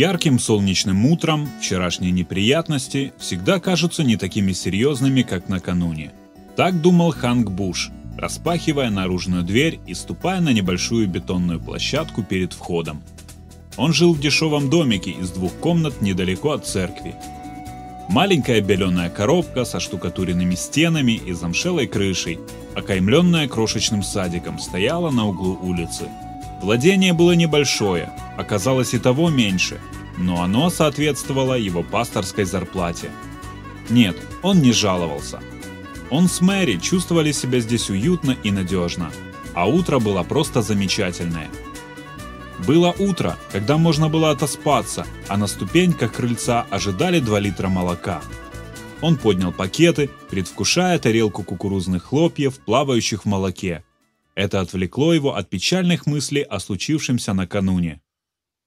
Ярким солнечным утром вчерашние неприятности всегда кажутся не такими серьезными, как накануне. Так думал Ханк Буш, распахивая наружную дверь и ступая на небольшую бетонную площадку перед входом. Он жил в дешевом домике из двух комнат недалеко от церкви. Маленькая беленая коробка со штукатуренными стенами и замшелой крышей, окаймленная крошечным садиком, стояла на углу улицы. Владение было небольшое, оказалось и того меньше, но оно соответствовало его пасторской зарплате. Нет, он не жаловался. Он с Мэри чувствовали себя здесь уютно и надежно, а утро было просто замечательное. Было утро, когда можно было отоспаться, а на ступеньках крыльца ожидали 2 литра молока. Он поднял пакеты, предвкушая тарелку кукурузных хлопьев, плавающих в молоке, это отвлекло его от печальных мыслей о случившемся накануне.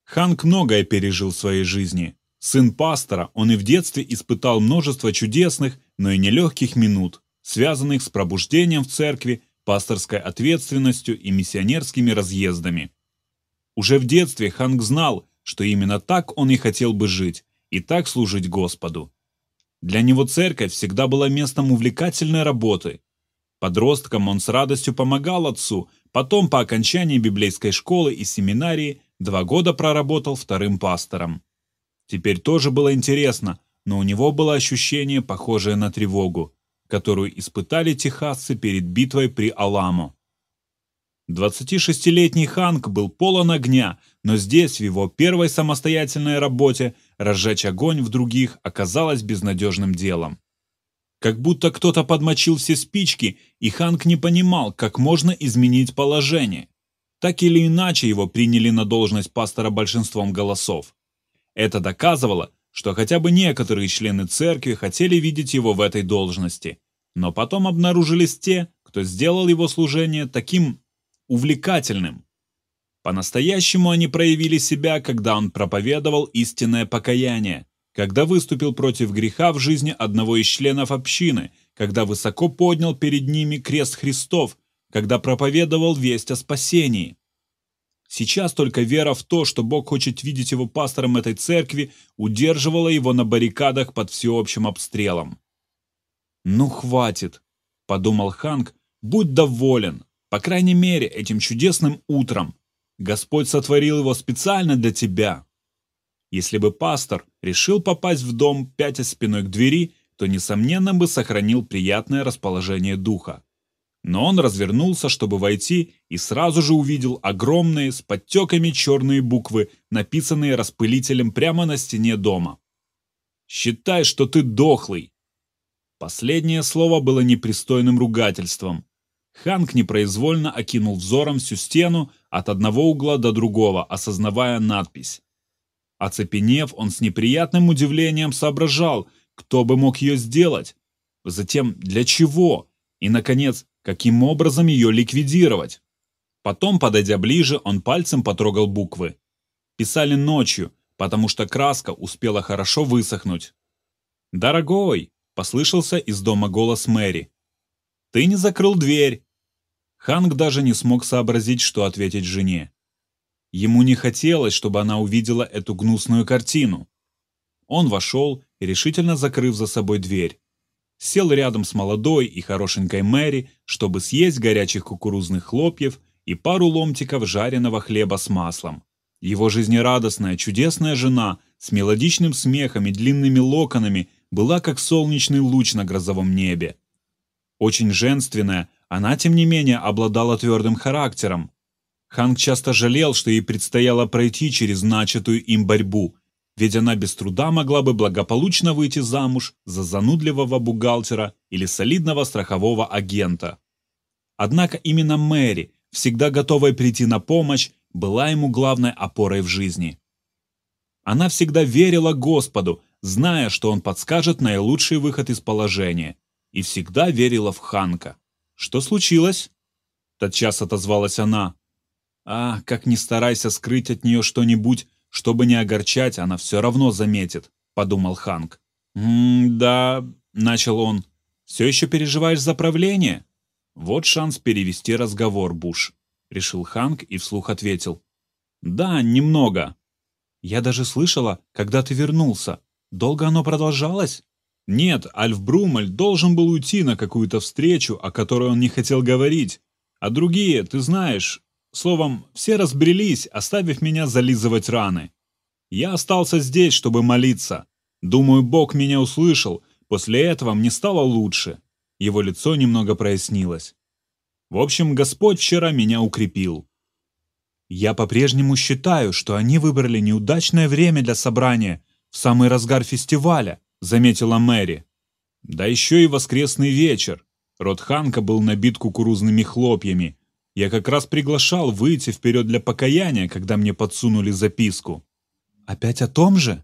Ханк многое пережил в своей жизни. Сын пастора, он и в детстве испытал множество чудесных, но и нелегких минут, связанных с пробуждением в церкви, пасторской ответственностью и миссионерскими разъездами. Уже в детстве Ханк знал, что именно так он и хотел бы жить, и так служить Господу. Для него церковь всегда была местом увлекательной работы, Подростком он с радостью помогал отцу, потом по окончании библейской школы и семинарии два года проработал вторым пастором. Теперь тоже было интересно, но у него было ощущение, похожее на тревогу, которую испытали техасцы перед битвой при Аламо. 26-летний Ханк был полон огня, но здесь, в его первой самостоятельной работе, разжечь огонь в других оказалось безнадежным делом. Как будто кто-то подмочил все спички, и Ханк не понимал, как можно изменить положение. Так или иначе его приняли на должность пастора большинством голосов. Это доказывало, что хотя бы некоторые члены церкви хотели видеть его в этой должности. Но потом обнаружились те, кто сделал его служение таким увлекательным. По-настоящему они проявили себя, когда он проповедовал истинное покаяние, когда выступил против греха в жизни одного из членов общины, когда высоко поднял перед ними крест Христов, когда проповедовал весть о спасении. Сейчас только вера в то, что Бог хочет видеть его пастором этой церкви, удерживала его на баррикадах под всеобщим обстрелом. «Ну, хватит», — подумал Ханк, — «будь доволен, по крайней мере, этим чудесным утром. Господь сотворил его специально для тебя». Если бы пастор решил попасть в дом, пятя спиной к двери, то, несомненно, бы сохранил приятное расположение духа. Но он развернулся, чтобы войти, и сразу же увидел огромные, с подтеками черные буквы, написанные распылителем прямо на стене дома. «Считай, что ты дохлый!» Последнее слово было непристойным ругательством. Ханк непроизвольно окинул взором всю стену от одного угла до другого, осознавая надпись. Оцепенев, он с неприятным удивлением соображал, кто бы мог ее сделать. Затем, для чего? И, наконец, каким образом ее ликвидировать? Потом, подойдя ближе, он пальцем потрогал буквы. Писали ночью, потому что краска успела хорошо высохнуть. «Дорогой!» – послышался из дома голос Мэри. «Ты не закрыл дверь!» Ханк даже не смог сообразить, что ответить жене. Ему не хотелось, чтобы она увидела эту гнусную картину. Он вошел, решительно закрыв за собой дверь. Сел рядом с молодой и хорошенькой Мэри, чтобы съесть горячих кукурузных хлопьев и пару ломтиков жареного хлеба с маслом. Его жизнерадостная, чудесная жена с мелодичным смехом и длинными локонами была как солнечный луч на грозовом небе. Очень женственная, она, тем не менее, обладала твердым характером. Ханг часто жалел, что ей предстояло пройти через начатую им борьбу, ведь она без труда могла бы благополучно выйти замуж за занудливого бухгалтера или солидного страхового агента. Однако именно Мэри, всегда готовая прийти на помощь, была ему главной опорой в жизни. Она всегда верила Господу, зная, что он подскажет наилучший выход из положения, и всегда верила в Ханка. «Что случилось?» Тотчас отозвалась она. А, как ни старайся скрыть от нее что-нибудь, чтобы не огорчать, она все равно заметит, подумал Ханк. «М-да», — начал он, — «все еще переживаешь за правление?» Вот шанс перевести разговор, Буш, решил Ханк и вслух ответил. «Да, немного». Я даже слышала, когда ты вернулся. Долго оно продолжалось? Нет, Альф Брумель должен был уйти на какую-то встречу, о которой он не хотел говорить. А другие, ты знаешь, словом, все разбрелись, оставив меня зализывать раны. Я остался здесь, чтобы молиться. Думаю, Бог меня услышал. После этого мне стало лучше. Его лицо немного прояснилось. В общем, Господь вчера меня укрепил. Я по-прежнему считаю, что они выбрали неудачное время для собрания, в самый разгар фестиваля, заметила Мэри. Да еще и воскресный вечер. Рот Ханка был набит кукурузными хлопьями. Я как раз приглашал выйти вперед для покаяния, когда мне подсунули записку. Опять о том же?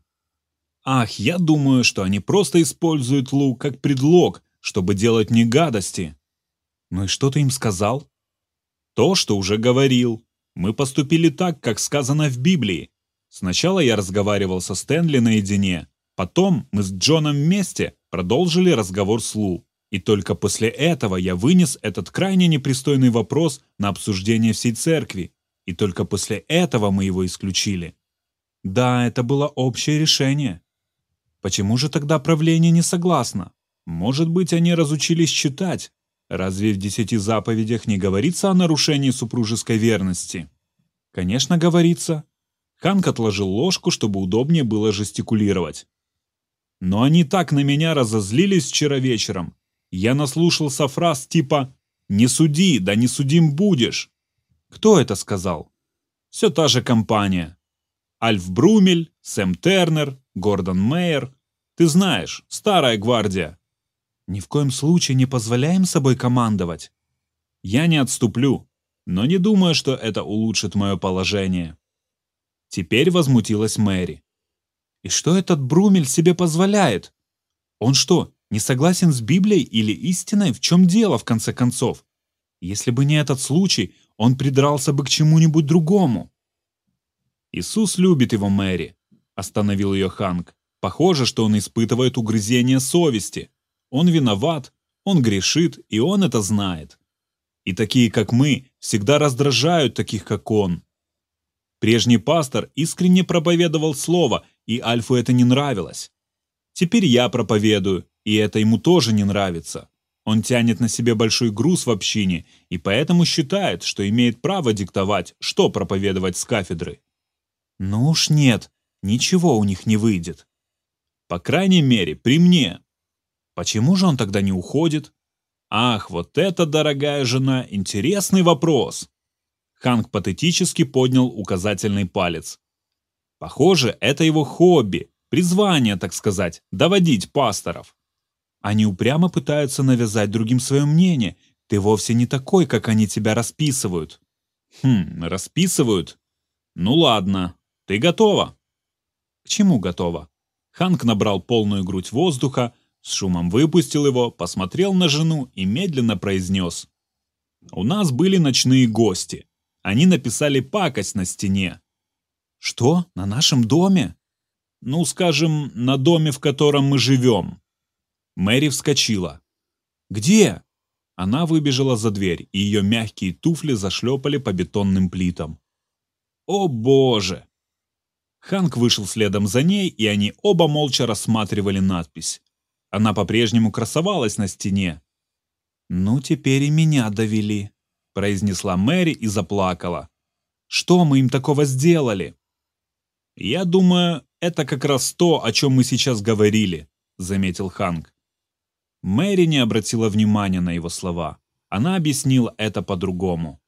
Ах, я думаю, что они просто используют Лу как предлог, чтобы делать мне гадости. Ну и что ты им сказал? То, что уже говорил. Мы поступили так, как сказано в Библии. Сначала я разговаривал со Стэнли наедине, потом мы с Джоном вместе продолжили разговор с Лу. И только после этого я вынес этот крайне непристойный вопрос на обсуждение всей церкви. И только после этого мы его исключили. Да, это было общее решение. Почему же тогда правление не согласно? Может быть, они разучились читать. Разве в десяти заповедях не говорится о нарушении супружеской верности? Конечно, говорится. Ханк отложил ложку, чтобы удобнее было жестикулировать. Но они так на меня разозлились вчера вечером. Я наслушался фраз типа «Не суди, да не судим будешь». Кто это сказал? Все та же компания. Альф Брумель, Сэм Тернер, Гордон Мейер. Ты знаешь, старая гвардия. Ни в коем случае не позволяем собой командовать. Я не отступлю, но не думаю, что это улучшит мое положение. Теперь возмутилась Мэри. И что этот Брумель себе позволяет? Он что, не согласен с Библией или истиной? В чем дело, в конце концов? Если бы не этот случай, он придрался бы к чему-нибудь другому. «Иисус любит его, Мэри», — остановил ее Ханк. «Похоже, что он испытывает угрызение совести. Он виноват, он грешит, и он это знает. И такие, как мы, всегда раздражают таких, как он. Прежний пастор искренне проповедовал слово, и Альфу это не нравилось. Теперь я проповедую, и это ему тоже не нравится. Он тянет на себе большой груз в общине и поэтому считает, что имеет право диктовать, что проповедовать с кафедры. Ну уж нет, ничего у них не выйдет. По крайней мере, при мне. Почему же он тогда не уходит? Ах, вот это, дорогая жена, интересный вопрос. Ханк патетически поднял указательный палец. Похоже, это его хобби, призвание, так сказать, доводить пасторов. Они упрямо пытаются навязать другим свое мнение. Ты вовсе не такой, как они тебя расписывают. Хм, расписывают? Ну ладно, ты готова? К чему готова? Ханк набрал полную грудь воздуха, с шумом выпустил его, посмотрел на жену и медленно произнес. «У нас были ночные гости. Они написали пакость на стене». «Что? На нашем доме?» «Ну, скажем, на доме, в котором мы живем». Мэри вскочила. «Где?» Она выбежала за дверь, и ее мягкие туфли зашлепали по бетонным плитам. «О боже!» Ханк вышел следом за ней, и они оба молча рассматривали надпись. Она по-прежнему красовалась на стене. «Ну, теперь и меня довели», — произнесла Мэри и заплакала. «Что мы им такого сделали?» «Я думаю, это как раз то, о чем мы сейчас говорили», — заметил Ханк. Мэри не обратила внимания на его слова. Она объяснила это по-другому.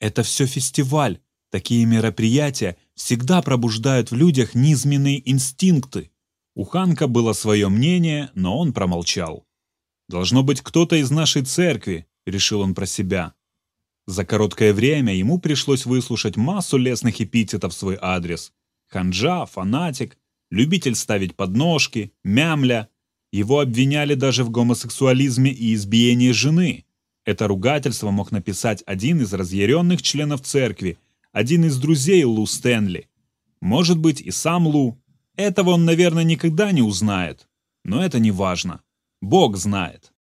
«Это все фестиваль. Такие мероприятия всегда пробуждают в людях низменные инстинкты. У Ханка было свое мнение, но он промолчал. «Должно быть кто-то из нашей церкви», — решил он про себя. За короткое время ему пришлось выслушать массу лесных эпитетов в свой адрес. Ханжа, фанатик, любитель ставить подножки, мямля. Его обвиняли даже в гомосексуализме и избиении жены. Это ругательство мог написать один из разъяренных членов церкви, один из друзей Лу Стэнли. Может быть, и сам Лу. Этого он, наверное, никогда не узнает. Но это не важно. Бог знает.